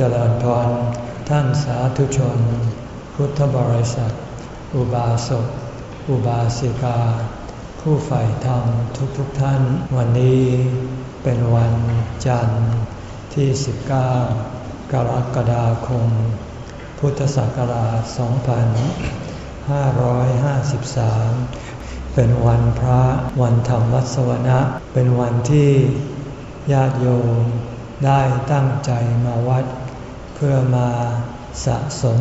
เจริญพรท่านสาธุชน พุทธบริษัท อุบาสก อุบาสิกา ผู้ใฝ่ธรรมทุกๆทท่าน วันนี้เป็นวันจันทร์ที่ 19 กรกฎาคม พุทธศักราช 2553 เป็นวันพระวันธรรมวัสวนะเป็นวันที่ญาติโยมได้ตั้งใจมาวัด เพื่อมาสะสม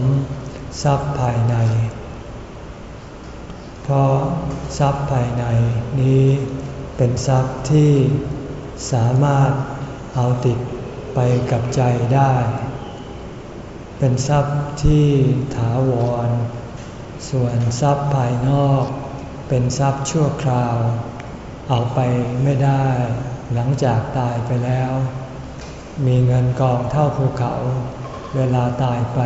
ทรัพย์ภายใน เพราะทรัพย์ภายในนี้เป็นทรัพย์ที่สามารถเอาติดไปกับใจได้ เป็นทรัพย์ที่ถาวร ส่วนทรัพย์ภายนอก เป็นทรัพย์ชั่วคราว เอาไปไม่ได้หลังจากตายไปแล้ว มีเงินกองเท่าภูเขา เวลาตายไป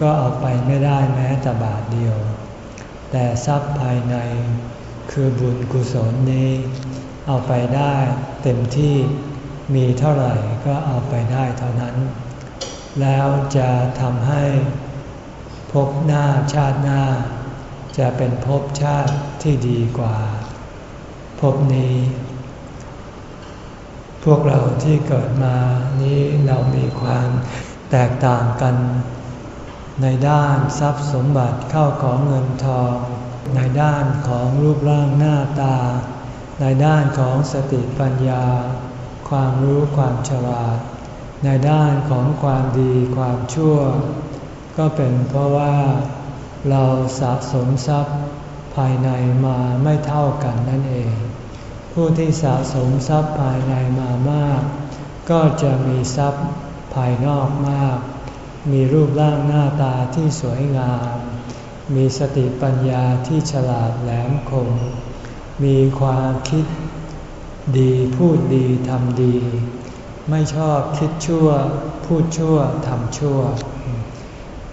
ก็เอาไปไม่ได้แม้แต่บาทเดียว แต่ทรัพย์ภายในคือบุญกุศลนี้ เอาไปได้เต็มที่มีเท่าไหร่ก็เอาไปได้เท่านั้น แล้วจะทำให้พบหน้าชาติหน้า จะเป็นภพชาติที่ดีกว่าภพนี้ พวกเราที่เกิดมานี้เรามีความ แตกต่างกัน ในด้านทรัพย์สมบัติเข้าของเงินทอง ในด้านของรูปร่างหน้าตา ในด้านของสติปัญญา ความรู้ความฉลาด ในด้านของความดีความชั่ว ก็เป็นเพราะว่าเราสะสมทรัพย์ภายในมาไม่เท่ากันนั่นเอง ผู้ที่สะสมทรัพย์ภายในมามาก ก็จะมีทรัพย์ ภายนอกมาก มีรูปร่างหน้าตาที่สวยงาม มีสติปัญญาที่ฉลาดแหลมคม มีความคิดดีพูดดีทำดี ไม่ชอบคิดชั่ว พูดชั่วทำชั่ว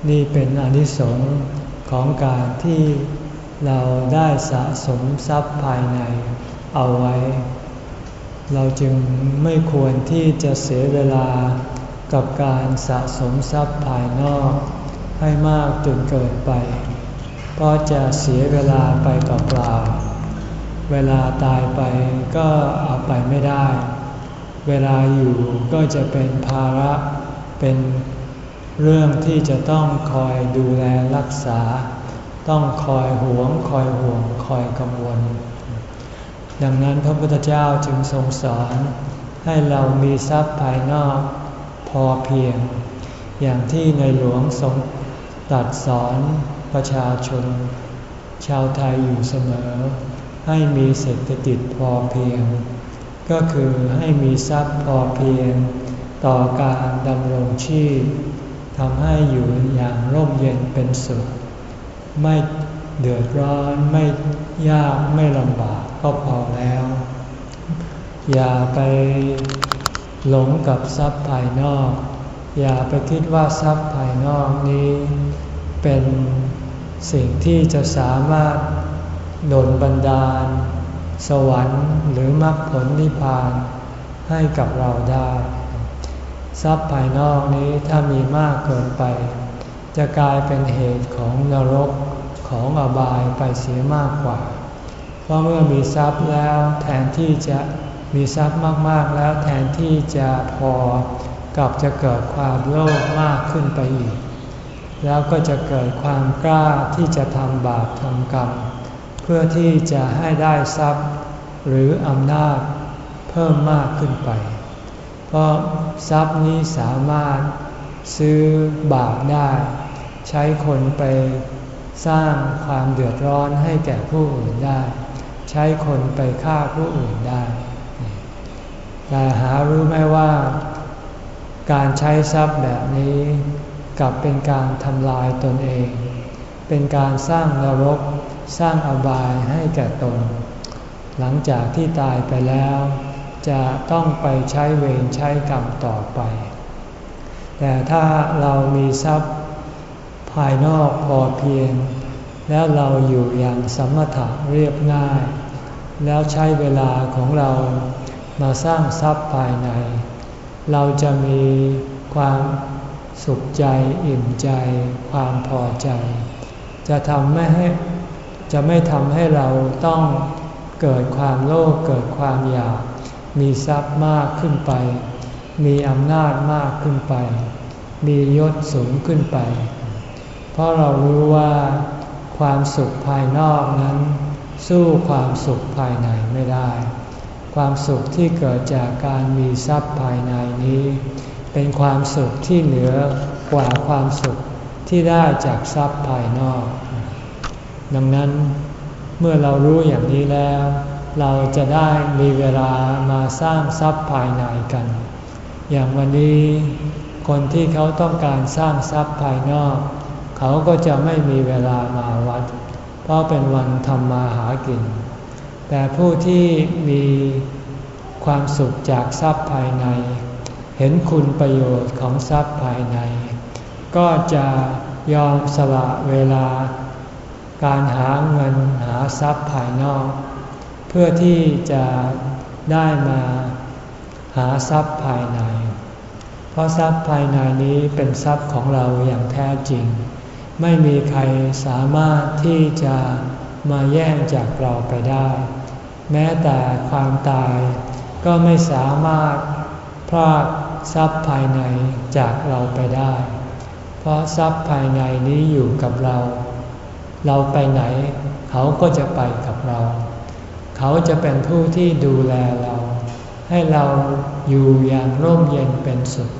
นี่เป็นอนิสงส์ของการที่เราได้สะสมทรัพย์ภายในเอาไว้ เราจึงไม่ควรที่จะเสียเวลา กับการสะสมทรัพย์ภายนอก ให้มากจนเกินไป เพราะจะเสียเวลาไปกับเปล่าเวลาตายไปก็เอาไปไม่ได้ เวลาอยู่ก็จะเป็นภาระเป็นเรื่องที่จะต้องคอยดูแลรักษา ต้องคอยหวง คอยห่วง คอยกังวล ดังนั้นพระพุทธเจ้าจึงทรงสอนให้เรามีทรัพย์ภายนอก อเพียง อย่างที่ในหลวงทรงตัดสอนประชาชน ชาวไทยอยู่เสมอ ให้มีเศรษฐกิจพอเพียง ก็คือให้มีทรัพย์พอเพียง ต่อการดำรงชีพทำให้อยู่อย่างร่มเย็นเป็นสุข ไม่เดือดร้อนไม่ยากไม่ลำบากก็พอแล้ว อย่าไป หลงกับทรัพย์ภายนอก อย่าไปคิดว่าทรัพย์ภายนอกนี้ เป็นสิ่งที่จะสามารถดลบันดาล สวรรค์หรือมรรคผลนิพพานให้กับเราได้ ทรัพย์ภายนอกนี้ถ้ามีมากเกินไป จะกลายเป็นเหตุของนรกของอบายไปเสียมากกว่า เพราะเมื่อมีทรัพย์แล้วแทนที่จะ มีทรัพย์มากๆแล้วแทนที่จะพอกับจะเกิดความโลภมากขึ้นไปอีก แล้วก็จะเกิดความกล้าที่จะทำบาปทำกรรม เพื่อที่จะให้ได้ทรัพย์หรืออำนาจเพิ่มมากขึ้นไป เพราะทรัพย์นี้สามารถซื้อบาปได้ ใช้คนไปสร้างความเดือดร้อนให้แก่ผู้อื่นได้ ใช้คนไปฆ่าผู้อื่นได้ แต่หารู้ไหมว่า การใช้ทรัพย์แบบนี้กลับเป็นการทำลายตนเอง เป็นการสร้างนรก สร้างอบายให้แก่ตน หลังจากที่ตายไปแล้ว จะต้องไปใช้เวรใช้กรรมต่อไป แต่ถ้าเรามีทรัพย์ภายนอกพอเพียง แล้วเราอยู่อย่างสมถะเรียบง่าย แล้วใช้เวลาของเรา มาสร้างทรัพย์ภายใน เราจะมีความสุขใจอิ่มใจ ความพอใจ จะทำไม่ให้จะไม่ทำให้เราต้องเกิดความโลภเกิดความอยาก มีทรัพย์มากขึ้นไป มีอำนาจมากขึ้นไป มียศสูงขึ้นไป เพราะเรารู้ว่าความสุขภายนอกนั้น สู้ความสุขภายในไม่ได้ ความสุขที่เกิดจากการมีทรัพย์ภายในนี้ เป็นความสุขที่เหนือกว่าความสุขที่ได้จากทรัพย์ภายนอก ดังนั้นเมื่อเรารู้อย่างนี้แล้ว เราจะได้มีเวลามาสร้างทรัพย์ภายในกัน อย่างวันนี้คนที่เขาต้องการสร้างทรัพย์ภายนอก เขาก็จะไม่มีเวลามาวัด เพราะเป็นวันทำมาหากิน แต่ผู้ที่มีความสุขจากทรัพย์ภายใน เห็นคุณประโยชน์ของทรัพย์ภายใน ก็จะยอมสละเวลา การหาเงินหาทรัพย์ภายนอก เพื่อที่จะได้มาหาทรัพย์ภายใน เพราะทรัพย์ภายในนี้เป็นทรัพย์ของเราอย่างแท้จริง ไม่มีใครสามารถที่จะ มาแย่งจากเราไปได้ แม้แต่ความตายก็ไม่สามารถพรากทรัพย์ภายในจากเราไปได้ เพราะทรัพย์ภายในนี้อยู่กับเรา เราไปไหน เขาก็จะไปกับเรา เขาจะเป็นผู้ที่ดูแลเรา ให้เราอยู่อย่างร่มเย็นเป็นสุข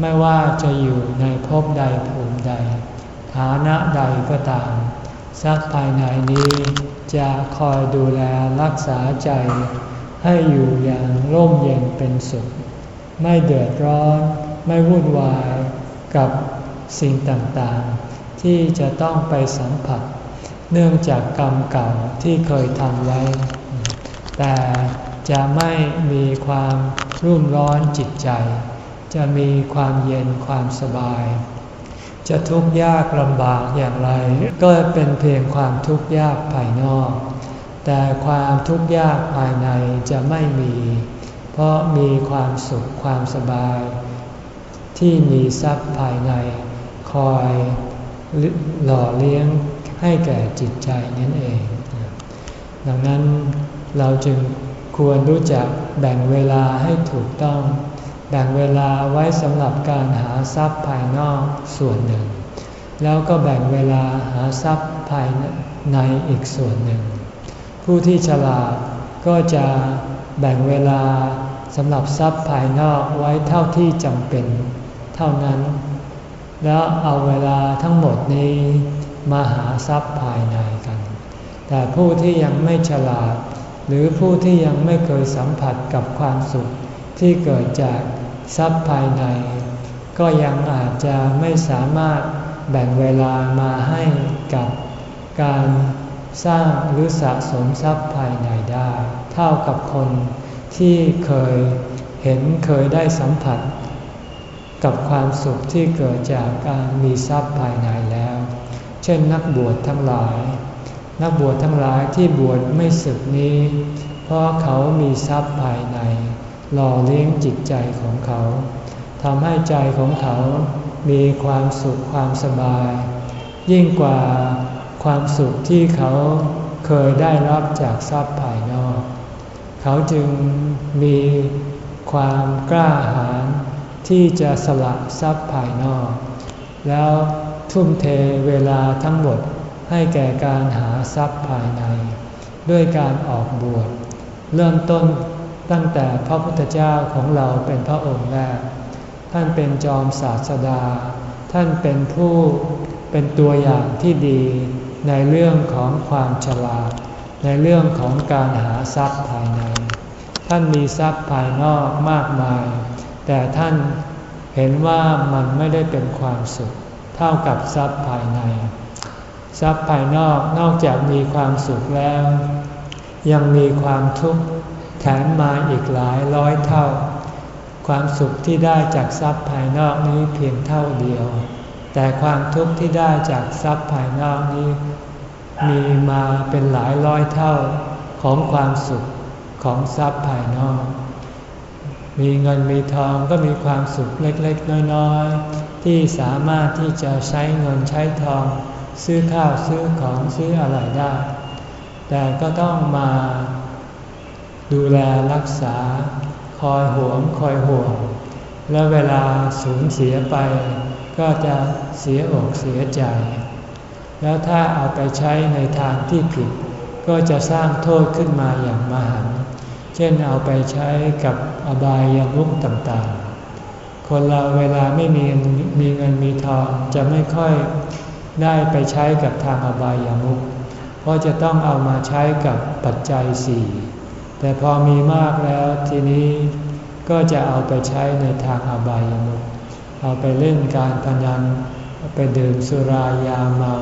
ไม่ว่าจะอยู่ในภพใดภูมิใด ฐานะใดก็ตาม ทรัพย์ภายในนี้จะคอยดูแลรักษาใจ ให้อยู่อย่างร่มเย็นเป็นสุข ไม่เดือดร้อน ไม่วุ่นวายกับสิ่งต่างๆ ที่จะต้องไปสัมผัส เนื่องจากกรรมเก่าที่เคยทำไว้ แต่จะไม่มีความรุ่มร้อนจิตใจ จะมีความเย็นความสบาย จะทุกข์ยากลำบากอย่างไร ก็เป็นเพียงความทุกข์ยากภายนอก แต่ความทุกข์ยากภายในจะไม่มี เพราะมีความสุขความสบาย ที่มีทรัพย์ภายใน คอยหล่อเลี้ยงให้แก่จิตใจนั่นเอง ดังนั้นเราจึงควรรู้จักแบ่งเวลาให้ถูกต้อง แบ่งเวลาไว้สำหรับการหาทรัพย์ภายนอกส่วนหนึ่ง แล้วก็แบ่งเวลาหาทรัพย์ภายในอีกส่วนหนึ่ง ผู้ที่ฉลาดก็จะแบ่งเวลาสำหรับทรัพย์ภายนอกไว้เท่าที่จำเป็น เท่านั้น แล้วเอาเวลาทั้งหมดนี้มาหาทรัพย์ภายในกัน แต่ผู้ที่ยังไม่ฉลาด หรือผู้ที่ยังไม่เคยสัมผัสกับความสุขที่เกิดจาก ทรัพย์ภายใน ก็ยังอาจจะไม่สามารถแบ่งเวลามาให้กับการสร้างหรือสะสมทรัพย์ภายในได้ เท่ากับคนที่เคยเห็นเคยได้สัมผัส กับความสุขที่เกิดจากการมีทรัพย์ภายในแล้ว เช่นนักบวชทั้งหลาย นักบวชทั้งหลายที่บวชไม่สึกนี้ เพราะเขามีทรัพย์ภายใน หล่อเลี้ยงจิตใจของเขาทำให้ใจของเขามีความสุขความสบาย ยิ่งกว่าความสุขที่เขาเคยได้รับจากทรัพย์ภายนอก เขาจึงมีความกล้าหาญที่จะสละทรัพย์ภายนอก แล้วทุ่มเทเวลาทั้งหมดให้แก่การหาทรัพย์ภายใน ด้วยการออกบวชเริ่มต้น ตั้งแต่พระพุทธเจ้าของเราเป็นพระองค์แรก ท่านเป็นจอมศาสดา ท่านเป็นผู้เป็นตัวอย่างที่ดีในเรื่องของความฉลาด ในเรื่องของการหาทรัพย์ภายใน ท่านมีทรัพย์ภายนอกมากมาย แต่ท่านเห็นว่ามันไม่ได้เป็นความสุข เท่ากับทรัพย์ภายใน ทรัพย์ภายนอกนอกจากมีความสุขแล้ว ยังมีความทุกข์ แถมมาอีกหลายร้อยเท่า ความสุขที่ได้จากทรัพย์ภายนอกนี้เพียงเท่าเดียว แต่ความทุกข์ที่ได้จากทรัพย์ภายนอกนี้ มีมาเป็นหลายร้อยเท่าของความสุขของทรัพย์ภายนอก มีเงินมีทองก็มีความสุขเล็กๆ น้อยๆ ที่สามารถที่จะใช้เงินใช้ทอง ซื้อข้าวซื้อของซื้ออะไรได้ แต่ก็ต้องมา ดูแลรักษา คอยห่วงคอยห่วง แล้วเวลาสูญเสียไป ก็จะเสียอกเสียใจ แล้วถ้าเอาไปใช้ในทางที่ผิด ก็จะสร้างโทษขึ้นมาอย่างมหันเช่นเอาไปใช้กับอบายามุขต่างๆ คนเราเวลาไม่มีมีเงินมีทองจะไม่ค่อยได้ไปใช้กับทางอบายามุขเพราะจะต้องเอามาใช้กับปัจจัยสี่ แต่พอมีมากแล้วทีนี้ก็จะเอาไปใช้ในทางอบายมุขเอาไปเล่นการพนันไปดื่มสุรายาเมา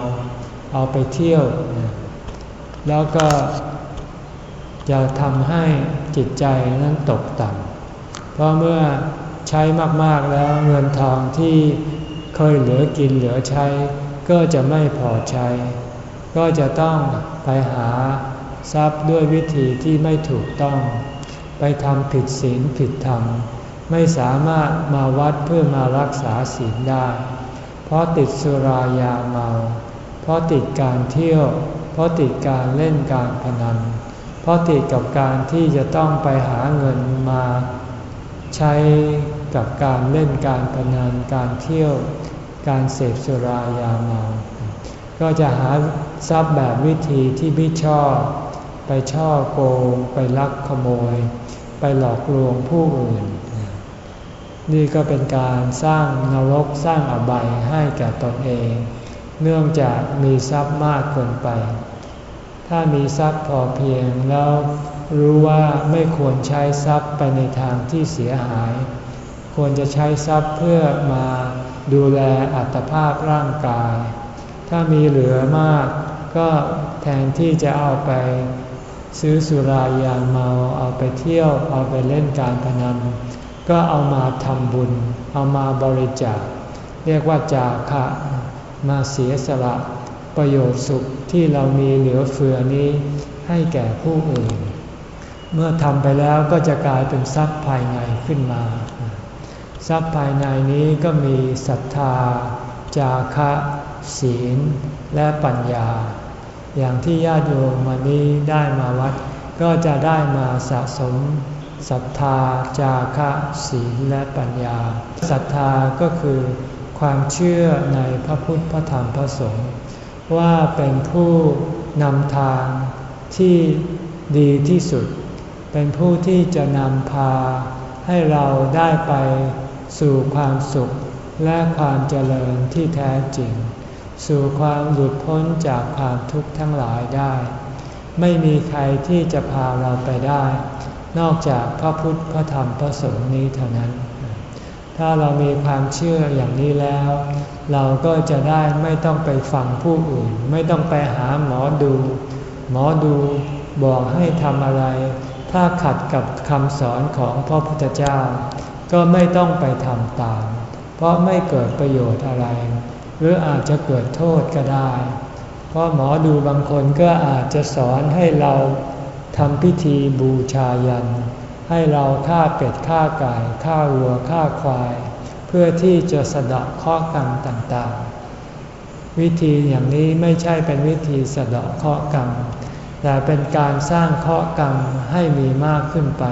เอาไปเที่ยว แล้วก็จะทำให้จิตใจนั้นตกต่ำเพราะเมื่อใช้มากๆแล้วเงินทองที่เคยเหลือกินเหลือใช้ ก็จะไม่พอใช้ ก็จะต้องไปหา ทรัพย์ด้วยวิธีที่ไม่ถูกต้อง ไปทำผิดศีลผิดธรรม ไม่สามารถมาวัดเพื่อมารักษาศีลได้ เพราะติดสุรายาเมา เพราะติดการเที่ยว เพราะติดการเล่นการพนัน เพราะติดกับการที่จะต้องไปหาเงินมาใช้กับการเล่นการพนันการเที่ยว การเสพสุรายาเมา ก็จะหาทรัพย์แบบวิธีที่ไม่ชอบ ไปช่อโกงไปลักขโมย ไปหลอกลวงผู้อื่น นี่ก็เป็นการสร้างนรกสร้างอบายให้แก่ตนเอง เนื่องจากมีทรัพย์มากเกินไป ถ้ามีทรัพย์พอเพียงแล้วรู้ว่าไม่ควรใช้ทรัพย์ไปในทางที่เสียหาย ควรจะใช้ทรัพย์เพื่อมาดูแลอัตภาพร่างกาย ถ้ามีเหลือมากก็แทนที่จะเอาไป ซื้อสุรายาเมาเอาไปเที่ยวเอาไปเล่นการพนันก็เอามาทำบุญ เอามาบริจาค เรียกว่าจาคะมาเสียสละประโยชน์สุขที่เรามีเหลือเฟือนี้ให้แก่ผู้อื่น เมื่อทำไปแล้วก็จะกลายเป็นทรัพย์ภายในขึ้นมา ทรัพย์ภายในนี้ก็มีศรัทธา จาคะ ศีล และปัญญา อย่างที่ญาติโยมมานี้ได้มาวัด ก็จะได้มาสะสมศรัทธา จาคะศีลและปัญญาศรัทธาก็คือความเชื่อในพระพุทธพระธรรมพระสงฆ์ว่าเป็นผู้นำทางที่ดีที่สุด เป็นผู้ที่จะนำพาให้เราได้ไปสู่ความสุขและความเจริญที่แท้จริง สู่ความหลุดพ้นจากความทุกข์ทั้งหลายได้ ไม่มีใครที่จะพาเราไปได้ นอกจากพระพุทธพระธรรมพระสงฆ์นี้เท่านั้น ถ้าเรามีความเชื่ออย่างนี้แล้ว เราก็จะได้ไม่ต้องไปฟังผู้อื่น ไม่ต้องไปหาหมอดู หมอดูบอกให้ทำอะไร ถ้าขัดกับคำสอนของพระพุทธเจ้า ก็ไม่ต้องไปทำตาม เพราะไม่เกิดประโยชน์อะไร หรืออาจจะเกิดโทษก็ได้ เพราะหมอดูบางคนก็อาจจะสอนให้เราทำพิธีบูชายัน ให้เราฆ่าเป็ดฆ่าไก่ฆ่าวัวฆ่าควาย เพื่อที่จะสะเดาะข้อกรรมต่างๆ วิธีอย่างนี้ไม่ใช่เป็นวิธีสะเดาะข้อกรรม แต่เป็นการสร้างข้อกรรมให้มีมากขึ้นไป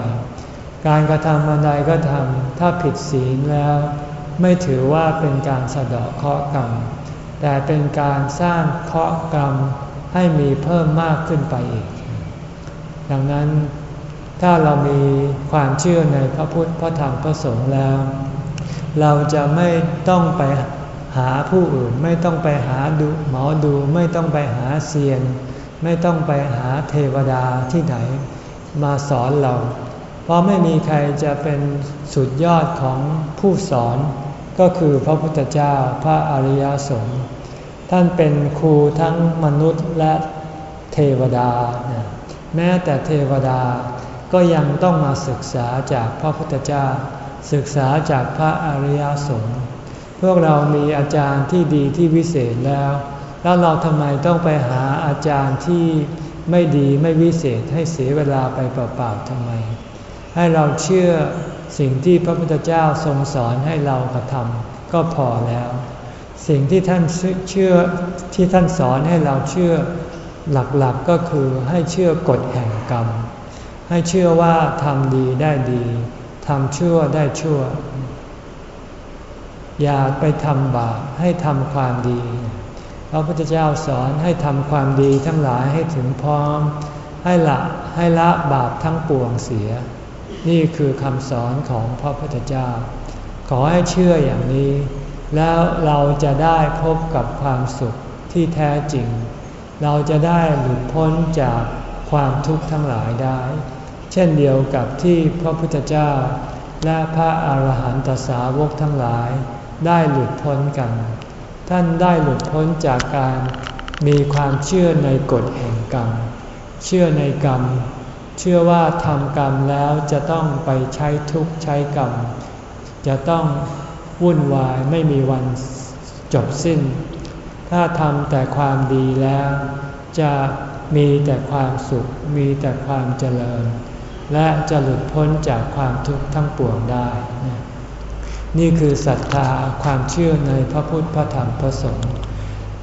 การกระทำอะไรก็ทำถ้าผิดศีลแล้ว ไม่ถือว่าเป็นการสะเดาะข้อกรรม แต่เป็นการสร้างข้อกรรมให้มีเพิ่มมากขึ้นไปอีก ดังนั้นถ้าเรามีความเชื่อในพระพุทธพระธรรมพระสงฆ์แล้ว เราจะไม่ต้องไปหาผู้อื่นไม่ต้องไปหาดูหมอดูไม่ต้องไปหาเซียน ไม่ต้องไปหาเทวดาที่ไหน มาสอนเรา เพราะไม่มีใครจะเป็นสุดยอดของผู้สอน ก็คือพระพุทธเจ้าพระอริยสงฆ์ท่านเป็นครูทั้งมนุษย์และเทวดา แม้แต่เทวดาก็ยังต้องมาศึกษาจากพระพุทธเจ้า ศึกษาจากพระอริยสงฆ์พวกเรามีอาจารย์ที่ดีที่วิเศษแล้ว แล้วเราทำไมต้องไปหาอาจารย์ที่ไม่ดีไม่วิเศษให้เสียเวลาไปเปล่าๆทำไม ให้เราเชื่อสิ่งที่พระพุทธเจ้าทรงสอนให้เรากระทำก็พอแล้ว สิ่งที่ท่านเชื่อที่ท่านสอนให้เราเชื่อหลักๆก็คือให้เชื่อกฎแห่งกรรม ให้เชื่อว่าทำดีได้ดีทำชั่วได้ชั่ว อย่าไปทำบาปให้ทำความดี พระพุทธเจ้าสอนให้ทำความดีทั้งหลายให้ถึงพร้อม ให้ละให้ละบาปทั้งปวงเสีย นี่คือคำสอนของพระพุทธเจ้า ขอให้เชื่ออย่างนี้ แล้วเราจะได้พบกับความสุขที่แท้จริง เราจะได้หลุดพ้นจากความทุกข์ทั้งหลายได้ เช่นเดียวกับที่พระพุทธเจ้า และพระอาหารหันตสาวกทั้งหลายได้หลุดพ้นกัน ท่านได้หลุดพ้นจากการมีความเชื่อในกฎแห่งกรรม เชื่อในกรรม เชื่อว่าทำกรรมแล้วจะต้องไปใช้ทุกข์ใช้กรรม จะต้องวุ่นวายไม่มีวันจบสิ้น ถ้าทำแต่ความดีแล้ว จะมีแต่ความสุข มีแต่ความเจริญ และจะหลุดพ้นจากความทุกข์ทั้งปวงได้ นี่คือศรัทธาความเชื่อในพระพุทธพระธรรมพระสงฆ์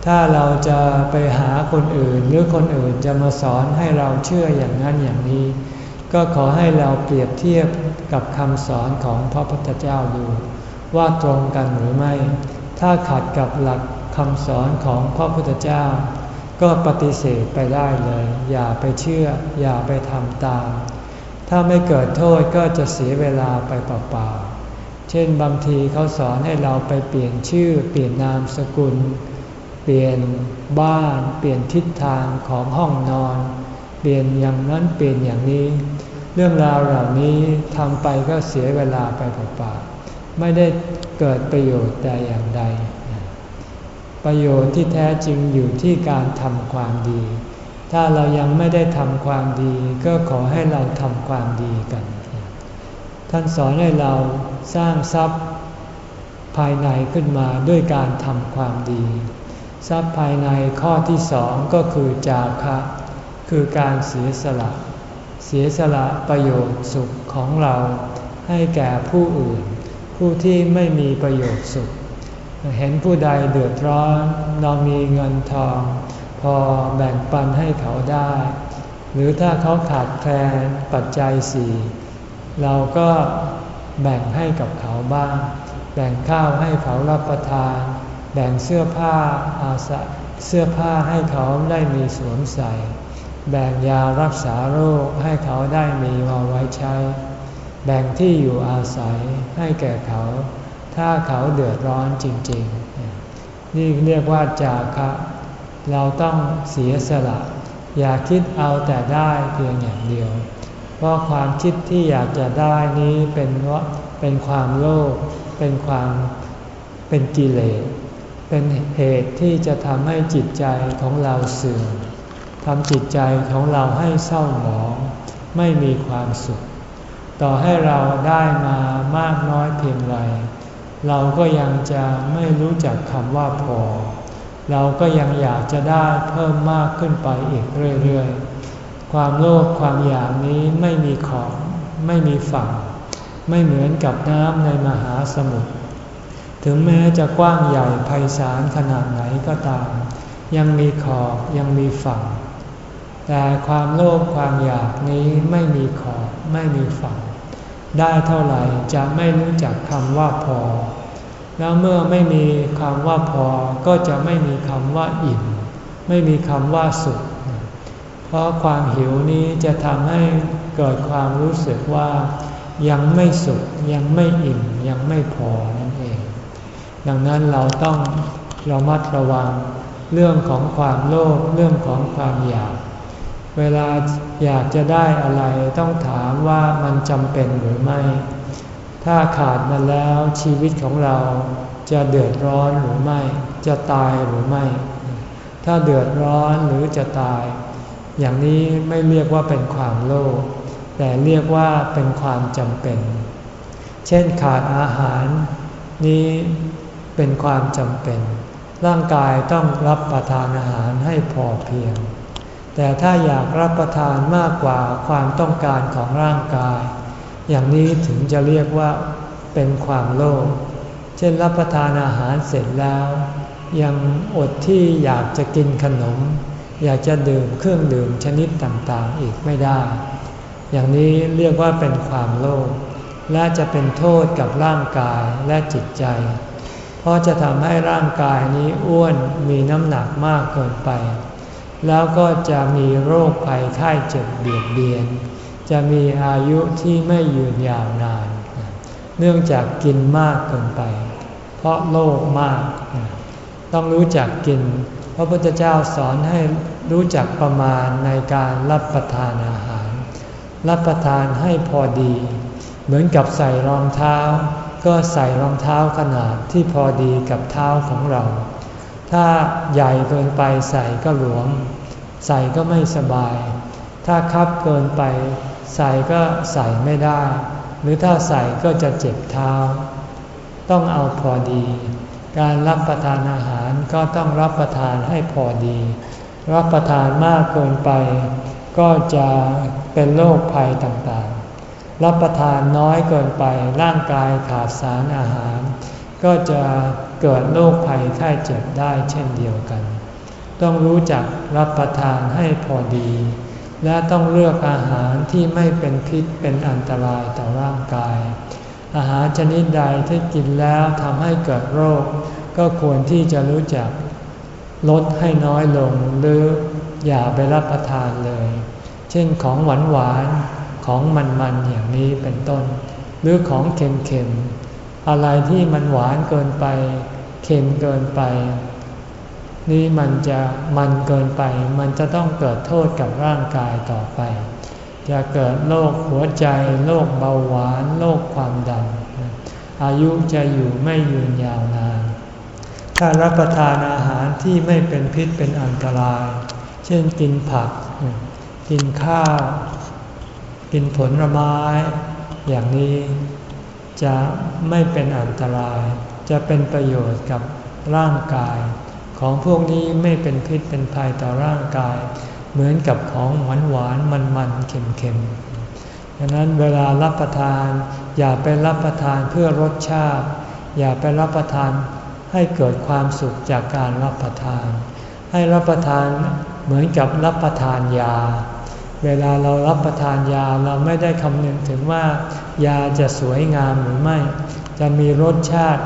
ถ้าเราจะไปหาคนอื่น หรือคนอื่นจะมาสอนให้เราเชื่ออย่างนั้นอย่างนี้ ก็ขอให้เราเปรียบเทียบกับคำสอนของพระพุทธเจ้าดูว่าตรงกันหรือไม่ ถ้าขัดกับหลักคำสอนของพระพุทธเจ้า ก็ปฏิเสธไปได้เลย อย่าไปเชื่อ อย่าไปทำตาม ถ้าไม่เกิดโทษก็จะเสียเวลาไปเปล่าๆเช่นบางทีเขาสอนให้เราไปเปลี่ยนชื่อ เปลี่ยนนามสกุล เปลี่ยนบ้าน เปลี่ยนทิศทางของห้องนอน เปลี่ยนอย่างนั้นเปลี่ยนอย่างนี้ เรื่องราวเหล่านี้ทำไปก็เสียเวลาไปเปล่าๆไม่ได้เกิดประโยชน์แต่อย่างใด ประโยชน์ที่แท้จริงอยู่ที่การทำความดี ถ้าเรายังไม่ได้ทำความดีก็ขอให้เราทำความดีกัน ท่านสอนให้เราสร้างทรัพย์ภายในขึ้นมาด้วยการทำความดี ทรัพย์ภายในข้อที่สองก็คือจาคะ คือการเสียสละ เสียสละประโยชน์สุขของเราให้แก่ผู้อื่น ผู้ที่ไม่มีประโยชน์สุข เห็นผู้ใดเดือดร้อนเรามีเงินทอง พอแบ่งปันให้เขาได้ หรือถ้าเขาขาดแคลนปัจจัยสี่เราก็แบ่งให้กับเขาบ้าง แบ่งข้าวให้เขารับประทาน แบ่งเสื้อผ้าอาสะเสื้อผ้าให้เขาได้มีสวมใส่ แบ่งยารักษาโรคให้เขาได้มีมาไว้ใช้ แบ่งที่อยู่อาศัยให้แก่เขา ถ้าเขาเดือดร้อนจริง ๆ นี่เรียกว่าจาคะเราต้องเสียสละ อย่าคิดเอาแต่ได้เพียงอย่างเดียว เพราะความคิดที่อยากจะได้นี้เป็นว่าเป็นความโลภเป็นความเป็นกิเลส เป็นเหตุที่จะทำให้จิตใจของเราเสื่อมทำจิตใจของเราให้เศร้าหมอง ไม่มีความสุข ต่อให้เราได้มามากน้อยเพียงไร เราก็ยังจะไม่รู้จักคำว่าพอ เราก็ยังอยากจะได้เพิ่มมากขึ้นไปอีกเรื่อยๆ ความโลภความอยากนี้ไม่มีขอบไม่มีฝั่ง ไม่เหมือนกับน้ำในมหาสมุทร ถึงแม้จะกว้างใหญ่ไพศาลขนาดไหนก็ตาม ยังมีขอบยังมีฝั่ง แต่ความโลภความอยากนี้ไม่มีขอบไม่มีฝั่ง ได้เท่าไหร่จะไม่รู้จักคำว่าพอ แล้วเมื่อไม่มีคำว่าพอก็จะไม่มีคำว่าอิ่ม ไม่มีคำว่าสุข เพราะความหิวนี้จะทำให้เกิดความรู้สึกว่า ยังไม่สุขยังไม่อิ่มยังไม่พอ ดังนั้นเราต้องระมัดระวังเรื่องของความโลภเรื่องของความอยาก เวลาอยากจะได้อะไรต้องถามว่ามันจำเป็นหรือไม่ ถ้าขาดมันแล้วชีวิตของเราจะเดือดร้อนหรือไม่ จะตายหรือไม่ ถ้าเดือดร้อนหรือจะตาย อย่างนี้ไม่เรียกว่าเป็นความโลภแต่เรียกว่าเป็นความจำเป็น เช่นขาดอาหารนี้ เป็นความจำเป็น ร่างกายต้องรับประทานอาหารให้พอเพียง แต่ถ้าอยากรับประทานมากกว่าความต้องการของร่างกาย อย่างนี้ถึงจะเรียกว่าเป็นความโลภเช่นรับประทานอาหารเสร็จแล้ว ยังอดที่อยากจะกินขนม อยากจะดื่มเครื่องดื่มชนิดต่างๆ อีกไม่ได้ อย่างนี้เรียกว่าเป็นความโลภและจะเป็นโทษกับร่างกายและจิตใจ เพราะจะทำให้ร่างกายนี้อ้วนมีน้ำหนักมากเกินไป แล้วก็จะมีโรคภัยไข้เจ็บเบียดเบียน จะมีอายุที่ไม่ยืนยาวนาน เนื่องจากกินมากเกินไป เพราะโลภมาก ต้องรู้จักกิน พระพุทธเจ้าสอนให้รู้จักประมาณในการรับประทานอาหาร รับประทานให้พอดี เหมือนกับใส่รองเท้า ก็ใส่รองเท้าขนาดที่พอดีกับเท้าของเรา ถ้าใหญ่เกินไปใส่ก็หลวม ใส่ก็ไม่สบาย ถ้าคับเกินไป ใส่ก็ใส่ไม่ได้ หรือถ้าใส่ก็จะเจ็บเท้า ต้องเอาพอดี การรับประทานอาหารก็ต้องรับประทานให้พอดี รับประทานมากเกินไป ก็จะเป็นโรคภัยต่างๆ รับประทานน้อยเกินไปร่างกายขาดสารอาหาร ก็จะเกิดโรคภัยไข้เจ็บได้เช่นเดียวกัน ต้องรู้จักรับประทานให้พอดี และต้องเลือกอาหารที่ไม่เป็นพิษเป็นอันตรายต่อร่างกาย อาหารชนิดใดที่กินแล้วทำให้เกิดโรค ก็ควรที่จะรู้จักลดให้น้อยลงหรืออย่าไปรับประทานเลย เช่นของหวานหวาน ของมันมันอย่างนี้เป็นต้น หรือของเค็มเค็มอะไรที่มันหวานเกินไป เค็มเกินไป นี่มันจะมันเกินไป มันจะต้องเกิดโทษกับร่างกายต่อไป จะเกิดโรคหัวใจโรคเบาหวานโรคความดันอายุจะอยู่ไม่ยืนยาวนาน ถ้ารับประทานอาหารที่ไม่เป็นพิษเป็นอันตราย เช่นกินผัก กินข้าว กินผลไม้ อย่างนี้จะไม่เป็นอันตราย จะเป็นประโยชน์กับร่างกาย ของพวกนี้ไม่เป็นพิษเป็นภัยต่อร่างกาย เหมือนกับของหวานหวานมันมันเค็มเค็มดังนั้นเวลารับประทาน อย่าไปรับประทานเพื่อรสชาติ อย่าไปรับประทานให้เกิดความสุขจากการรับประทาน ให้รับประทานเหมือนกับรับประทานยา เวลาเรารับประทานยาเราไม่ได้คำนึงถึงว่า ยาจะสวยงามหรือไม่ จะมีรสชาติ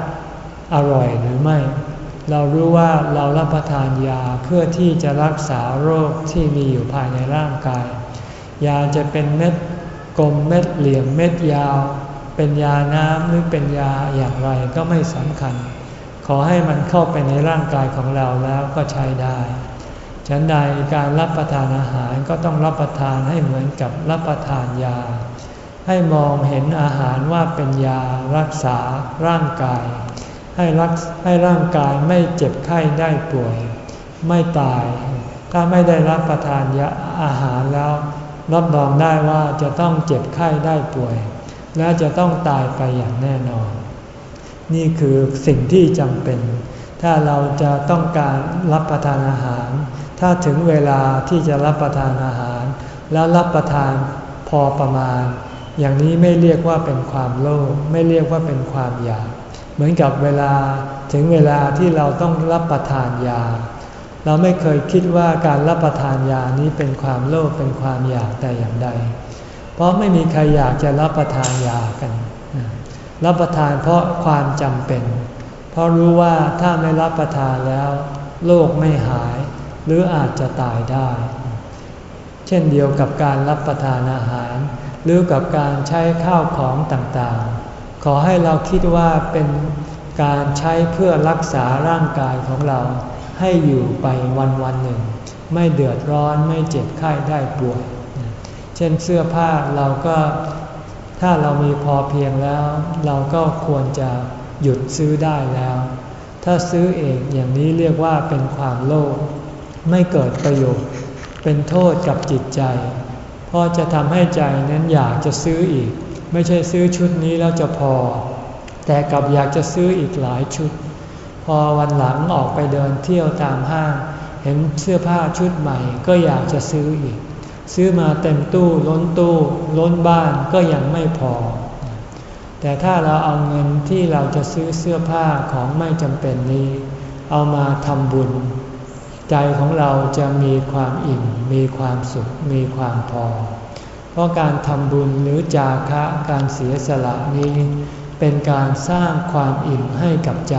อร่อยหรือไม่ เรารู้ว่าเรารับประทานยาเพื่อที่จะรักษาโรคที่มีอยู่ภายในร่างกาย ยาจะเป็นเม็ดกลมเม็ดเหลี่ยมเม็ดยาว เป็นยาน้ำหรือเป็นยาอย่างไรก็ไม่สำคัญ ขอให้มันเข้าไปในร่างกายของเราแล้วก็ใช้ได้ ฉันใดการรับประทานอาหารก็ต้องรับประทานให้เหมือนกับรับประทานยา ให้มองเห็นอาหารว่าเป็นยารักษาร่างกาย ให้รักให้ร่างกายไม่เจ็บไข้ได้ป่วย ไม่ตาย ถ้าไม่ได้รับประทานยาอาหารแล้ว รับรองได้ว่าจะต้องเจ็บไข้ได้ป่วย และจะต้องตายไปอย่างแน่นอน นี่คือสิ่งที่จำเป็น ถ้าเราจะต้องการรับประทานอาหาร ถ้าถึงเวลาที่จะรับประทานอาหาร แล้วรับประทานพอประมาณ อย่างนี้ไม่เรียกว่าเป็นความโลภไม่เรียกว่าเป็นความอยาก เหมือนกับเวลาถึงเวลาที่เราต้องรับประทานยา เราไม่เคยคิดว่าการรับประทานยานี้เป็นความโลภเป็นความอยากแต่อย่างใด เพราะไม่มีใครอยากจะรับประทานยากัน รับประทานเพราะความจำเป็น เพราะรู้ว่าถ้าไม่รับประทานแล้ว โรคไม่หาย หรืออาจจะตายได้ เช่นเดียวกับการรับประทานอาหาร หรือกับการใช้ข้าวของต่างๆ ขอให้เราคิดว่าเป็นการใช้เพื่อรักษาร่างกายของเราให้อยู่ไปวันวันหนึ่ง ไม่เดือดร้อนไม่เจ็บไข้ได้ป่วย เช่นเสื้อผ้าเราก็ถ้าเรามีพอเพียงแล้ว เราก็ควรจะหยุดซื้อได้แล้ว ถ้าซื้อเองอย่างนี้เรียกว่าเป็นความโลภ ไม่เกิดประโยชน์ เป็นโทษกับจิตใจ เพราะจะทำให้ใจนั้นอยากจะซื้ออีก ไม่ใช่ซื้อชุดนี้แล้วจะพอ แต่กลับอยากจะซื้ออีกหลายชุด พอวันหลังออกไปเดินเที่ยวตามห้าง เห็นเสื้อผ้าชุดใหม่ ก็อยากจะซื้ออีก ซื้อมาเต็มตู้ล้นตู้ล้นบ้านก็ยังไม่พอ แต่ถ้าเราเอาเงินที่เราจะซื้อเสื้อผ้าของไม่จำเป็นนี้ เอามาทำบุญ ใจของเราจะมีความอิ่ม มีความสุข มีความพอ เพราะการทำบุญหรือจาคะการเสียสละนี้ เป็นการสร้างความอิ่มให้กับใจ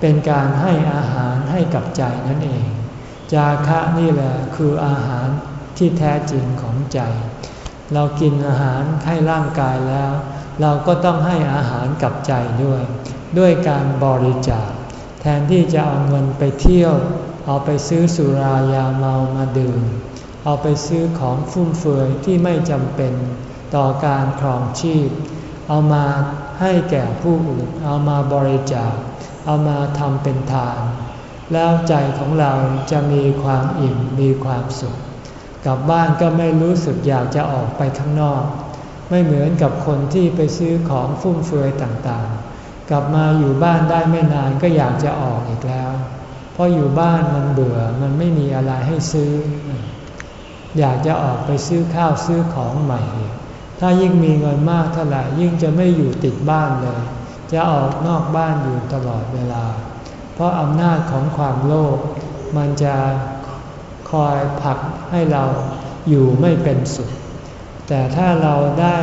เป็นการให้อาหารให้กับใจนั่นเอง จาคะนี่แหละคืออาหารที่แท้จริงของใจ เรากินอาหารให้ร่างกายแล้ว เราก็ต้องให้อาหารกับใจด้วย ด้วยการบริจาค แทนที่จะเอาเงินไปเที่ยว เอาไปซื้อสุรายาเมามาดื่ม เอาไปซื้อของฟุ่มเฟือยที่ไม่จำเป็นต่อการครองชีพ เอามาให้แก่ผู้อื่น เอามาบริจาค เอามาทำเป็นทาน แล้วใจของเราจะมีความอิ่ม มีความสุข กลับบ้านก็ไม่รู้สึกอยากจะออกไปข้างนอก ไม่เหมือนกับคนที่ไปซื้อของฟุ่มเฟือยต่างๆ กลับมาอยู่บ้านได้ไม่นานก็อยากจะออกอีกแล้ว เพราะอยู่บ้านมันเบื่อมันไม่มีอะไรให้ซื้อ อยากจะออกไปซื้อข้าวซื้อของใหม่ ถ้ายิ่งมีเงินมากเท่าไหร่ยิ่งจะไม่อยู่ติดบ้านเลย จะออกนอกบ้านอยู่ตลอดเวลา เพราะอำนาจของความโลภมันจะคอยผลักให้เราอยู่ไม่เป็นสุข แต่ถ้าเราได้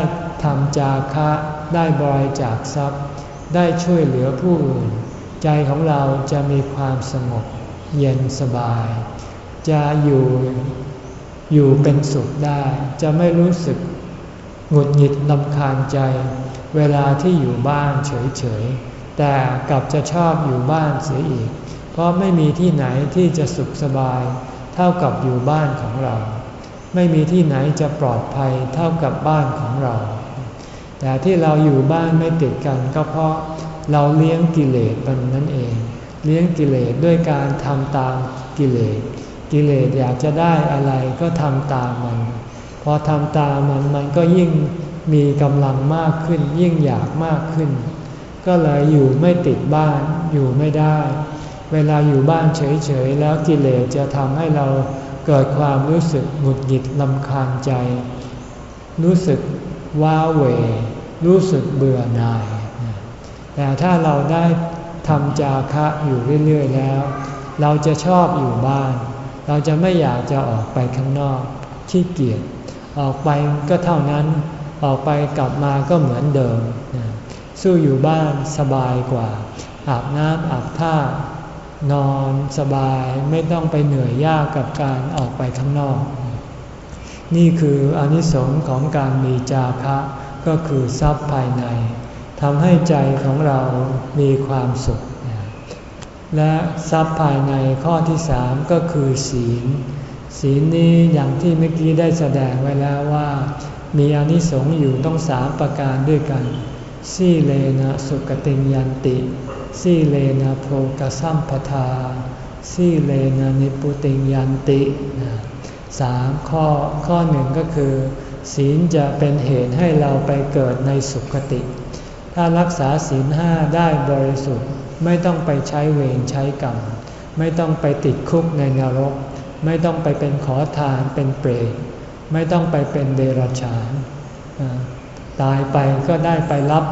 ทำจาคะได้บริจาคทรัพย์ ได้ช่วยเหลือผู้อื่น ใจของเราจะมีความสงบเย็นสบาย จะอยู่อยู่เป็นสุขได้ จะไม่รู้สึกหงุดหงิดลำคาญใจ เวลาที่อยู่บ้านเฉยๆ แต่กลับจะชอบอยู่บ้านเสียอีก เพราะไม่มีที่ไหนที่จะสุขสบาย เท่ากับอยู่บ้านของเรา ไม่มีที่ไหนจะปลอดภัยเท่ากับบ้านของเรา แต่ที่เราอยู่บ้านไม่ติดกัน ก็เพราะเราเลี้ยงกิเลสมันนั่นเอง เลี้ยงกิเลสด้วยการทำตามกิเลส กิเลสอยากจะได้อะไรก็ทำตามมัน พอทำตามมันมันก็ยิ่งมีกำลังมากขึ้น ยิ่งอยากมากขึ้น ก็เลยอยู่ไม่ติดบ้านอยู่ไม่ได้ เวลาอยู่บ้านเฉยๆ แล้วกิเลสจะทำให้เราเกิดความรู้สึกหงุดหงิดลำคาญใจ รู้สึก ว้าเหวรู้สึกเบื่อหน่าย แต่ถ้าเราได้ทำจาคะอยู่เรื่อยๆแล้ว เราจะชอบอยู่บ้าน เราจะไม่อยากจะออกไปข้างนอกขี้เกียจออกไปก็เท่านั้นออกไปกลับมาก็เหมือนเดิม สู้อยู่บ้านสบายกว่า อาบน้ำอาบท่านอนสบายไม่ต้องไปเหนื่อยยากกับการออกไปข้างนอก นี่คืออนิสงค์ของการมีจาคะก็คือทรัพย์ภายในทำให้ใจของเรามีความสุข และทรัพย์ภายในข้อที่สามก็คือศีล ศีลนี้อย่างที่เมื่อกี้ได้แสดงไว้แล้วว่า มีอนิสงส์อยู่ต้องสามประการด้วยกัน สีเลนะสุกติยันติ สีเลนะโภกสัมปทา สีเลนะนิปุติยันติ สามข้อข้อหนึ่งก็คือ ศีลจะเป็นเหตุให้เราไปเกิดในสุคติ ถ้ารักษาศีลห้าได้บริสุทธิ์ไม่ต้องไปใช้เวรใช้กรรม ไม่ต้องไปติดคุกในนรก ไม่ต้องไปเป็นขอทานเป็นเปรตไม่ต้องไปเป็นเดรัจฉานตายไปก็ได้ไปรับ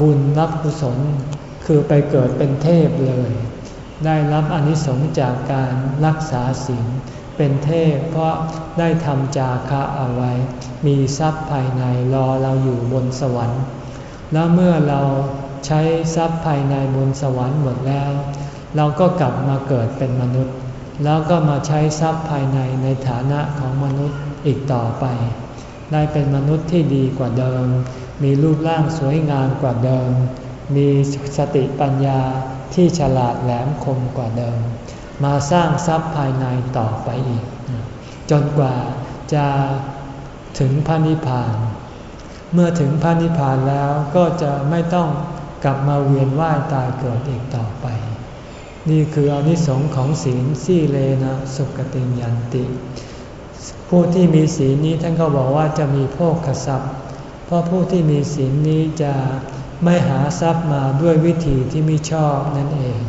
บุญรับกุศล คือไปเกิดเป็นเทพเลย ได้รับอนิสงส์จากการรักษาศีล เป็นเทพเพราะได้ทำจาคะเอาไว้ มีทรัพย์ภายในรอเราอยู่บนสวรรค์ แล้วเมื่อเราใช้ทรัพย์ภายในบนสวรรค์หมดแล้ว เราก็กลับมาเกิดเป็นมนุษย์ แล้วก็มาใช้ทรัพย์ภายในในฐานะของมนุษย์อีกต่อไป ได้เป็นมนุษย์ที่ดีกว่าเดิม มีรูปร่างสวยงามกว่าเดิม มีสติปัญญาที่ฉลาดแหลมคมกว่าเดิม มาสร้างทรัพย์ภายในต่อไปอีก จนกว่าจะถึงพระนิพพาน เมื่อถึงพระนิพพานแล้วก็จะไม่ต้องกลับมาเวียนว่ายตายเกิดอีกต่อไป นี่คืออนิสงค์ของศีลสี่เลนะสุกติยันติ ผู้ที่มีศีลนี้ท่านก็บอกว่าจะมีโภคทรัพย์ เพราะผู้ที่มีศีลนี้จะไม่หาทรัพย์มาด้วยวิธีที่ไม่ชอบนั่นเอง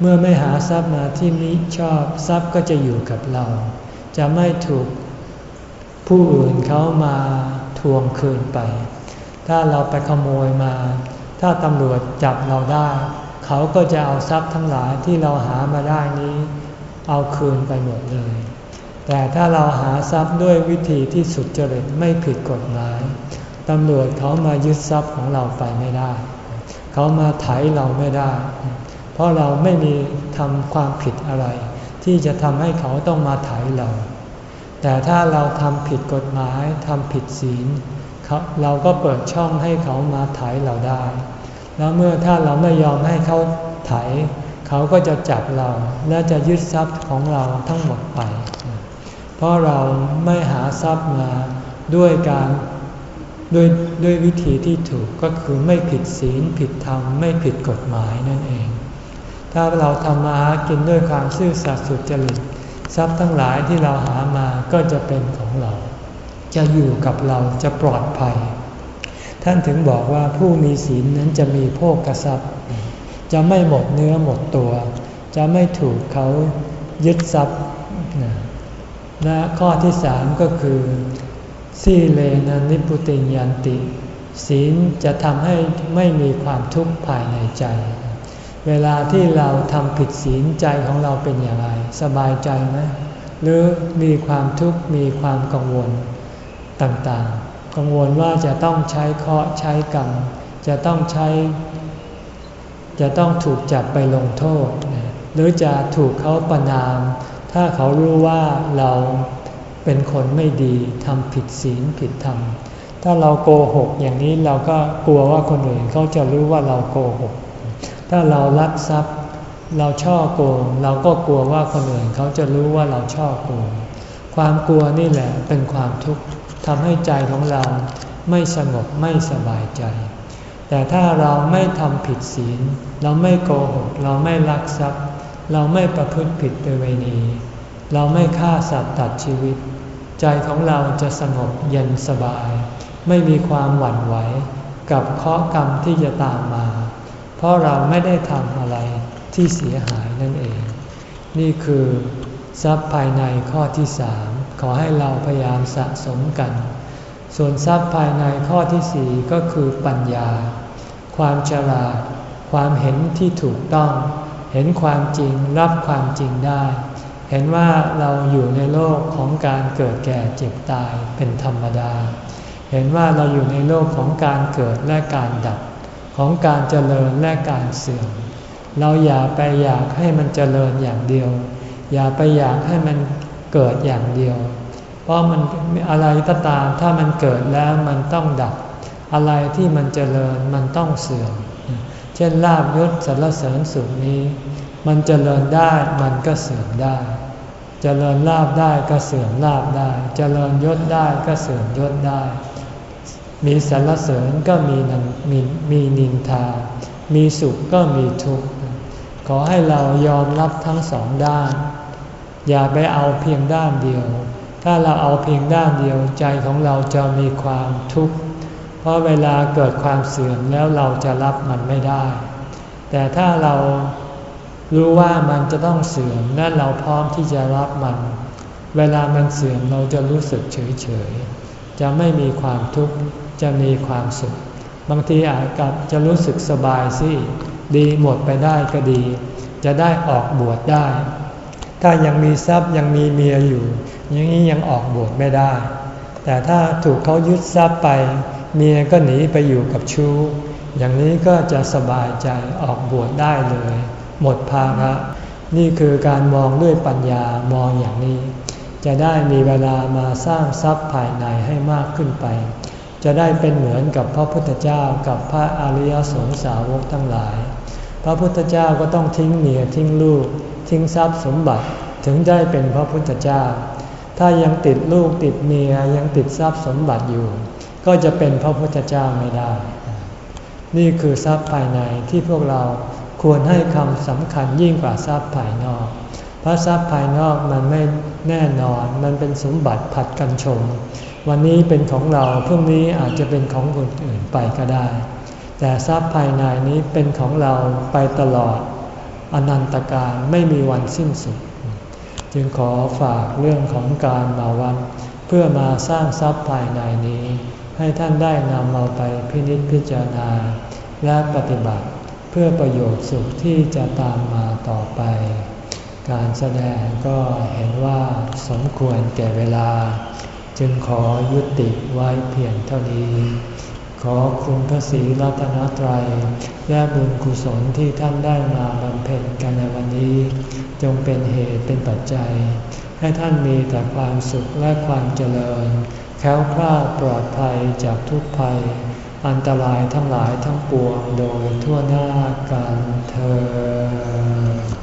เมื่อไม่หาทรัพย์มาที่ม่ชอบทรัพย์ก็จะอยู่กับเรา จะไม่ถูกผู้อื่นเขามาทวงคืนไป ถ้าเราไปขโมยมา ถ้าตำรวจจับเราได้ เขาก็จะเอาทรัพย์ทั้งหลายที่เราหามาได้นี้ เอาคืนไปหมดเลย แต่ถ้าเราหาทรัพย์ด้วยวิธีที่สุดจริตไม่ผิดกฎหมายตำรวจเขามายึดทรัพย์ของเราไปไม่ได้ เขามาไถเราไม่ได้ เพราะเราไม่มีทำความผิดอะไร ที่จะทำให้เขาต้องมาไถเรา แต่ถ้าเราทำผิดกฎหมายทำผิดศีลเราก็เปิดช่องให้เขามาไถเราได้ แล้วเมื่อถ้าเราไม่ยอมให้เขาไถเขาก็จะจับเราและจะยึดทรัพย์ของเราทั้งหมดไป เพราะเราไม่หาทรัพย์มาด้วยการด้วยด้วยวิธีที่ถูกก็คือไม่ผิดศีลผิดธรรมไม่ผิดกฎหมายนั่นเอง ถ้าเราทำมาหากินด้วยความซื่อสัตย์สุจริตทรัพย์ทั้งหลายที่เราหามาก็จะเป็นของเรา จะอยู่กับเราจะปลอดภัย ท่านถึงบอกว่าผู้มีศีลนั้นจะมีโภคทรัพย์ จะไม่หมดเนื้อหมดตัว จะไม่ถูกเขายึดทรัพย์และข้อที่สามก็คือสีเลนะนิพุติยันติ ศีลจะทำให้ไม่มีความทุกข์ภายในใจ เวลาที่เราทำผิดศีลใจของเราเป็นอย่างไร สบายใจไหมหรือมีความทุกข์มีความกังวลต่างๆ กังวลว่าจะต้องใช้เคราะห์ใช้กรรมจะต้องใช้ จะต้องถูกจับไปลงโทษ หรือจะถูกเขาประนาม ถ้าเขารู้ว่าเราเป็นคนไม่ดีทำผิดศีลผิดธรรม ถ้าเราโกหกอย่างนี้เราก็กลัวว่าคนอื่นเขาจะรู้ว่าเราโกหก ถ้าเราลักทรัพย์ เราช่อโกง เราก็กลัวว่าคนอื่นเขาจะรู้ว่าเราช่อโกง ความกลัวนี่แหละเป็นความทุกข์ทำให้ใจของเราไม่สงบไม่สบายใจ แต่ถ้าเราไม่ทำผิดศีล เราไม่โกหก เราไม่ลักทรัพย์ เราไม่ประพฤติผิดประเวณี เราไม่ฆ่าสัตว์ตัดชีวิต ใจของเราจะสงบเย็นสบาย ไม่มีความหวั่นไหวกับเคราะกรรมที่จะตามมา เพราะเราไม่ได้ทำอะไรที่เสียหายนั่นเอง นี่คือทรัพย์ภายในข้อที่สามขอให้เราพยายามสะสมกัน ส่วนทรัพย์ภายในข้อที่สี่ก็คือปัญญา ความฉลาด ความเห็นที่ถูกต้อง เห็นความจริงรับความจริงได้ เห็นว่าเราอยู่ในโลกของการเกิดแก่เจ็บตายเป็นธรรมดา เห็นว่าเราอยู่ในโลกของการเกิดและการดับ ของการเจริญและการเสื่อม เราอย่าไปอยากให้มันเจริญอย่างเดียว อย่าไปอยากให้มันเกิดอย่างเดียว เพราะมันอะไรก็ตามถ้ามันเกิดแล้วมันต้องดับ อะไรที่มันเจริญมันต้องเสื่อม เช่นลาบยศสรรเสริญสุขนี้ มันเจริญได้มันก็เสื่อมได้เจริญลาบได้ก็เสื่อมลาบได้เจริญยศได้ก็เสื่อมยศได้ มีสรรเสริญก็มีมีมีนินทา มีสุขก็มีทุกข์ขอให้เรายอมรับทั้งสองด้าน อย่าไปเอาเพียงด้านเดียว ถ้าเราเอาเพียงด้านเดียวใจของเราจะมีความทุกข์ เพราะเวลาเกิดความเสื่อมแล้วเราจะรับมันไม่ได้ แต่ถ้าเรารู้ว่ามันจะต้องเสื่อมและเราพร้อมที่จะรับมัน เวลามันเสื่อมเราจะรู้สึกเฉยเฉยจะไม่มีความทุกข์ จะมีความสุข บางทีอาจกับจะรู้สึกสบายสิดีหมดไปได้ก็ดี จะได้ออกบวชได้ ถ้ายังมีทรัพย์ยังมีเมียอยู่ อย่างนี้ยังออกบวชไม่ได้ แต่ถ้าถูกเขายึดทรัพย์ไป เมียก็หนีไปอยู่กับชู้ อย่างนี้ก็จะสบายใจออกบวชได้เลย หมดภาระนี่คือการมองด้วยปัญญามองอย่างนี้ จะได้มีเวลามาสร้างทรัพย์ภายในให้มากขึ้นไป จะได้เป็นเหมือนกับพระพุทธเจ้ากับพระอริยสงสาวกทั้งหลาย พระพุทธเจ้าก็ต้องทิ้งเมียทิ้งลูก ทิ้งทรัพย์สมบัติถึงได้เป็นพระพุทธเจ้า ถ้ายังติดลูกติดเมียยังติดทรัพย์สมบัติอยู่ ก็จะเป็นพระพุทธเจ้าไม่ได้ นี่คือทรัพย์ภายในที่พวกเราควรให้คำสำคัญยิ่งกว่าทรัพย์ภายนอก เพราะทรัพย์ภายนอกมันไม่แน่นอน มันเป็นสมบัติผัดกันชม วันนี้เป็นของเราพรุ่งนี้อาจจะเป็นของคนอื่นไปก็ได้ แต่ทรัพย์ภายในนี้เป็นของเราไปตลอดอนันตการไม่มีวันสิ้นสุด จึงขอฝากเรื่องของการมาวัน เพื่อมาสร้างทรัพย์ภายในนี้ ให้ท่านได้นำเอาไปพินิจพิจารณา และปฏิบัติเพื่อประโยชน์สุขที่จะตามมาต่อไป การแสดงก็เห็นว่าสมควรแก่เวลา จึงขอยุติไว้เพียงเท่านี้ ขอคุณพระศรีรัตนตรัย และบุญกุศลที่ท่านได้มาบำเพ็ญกันในวันนี้ จงเป็นเหตุเป็นปัจจัย ให้ท่านมีแต่ความสุขและความเจริญ แค้วคลาดปลอดภัยจากทุกภัย อันตรายทั้งหลายทั้งปวงโดยทั่วหน้ากันเธอ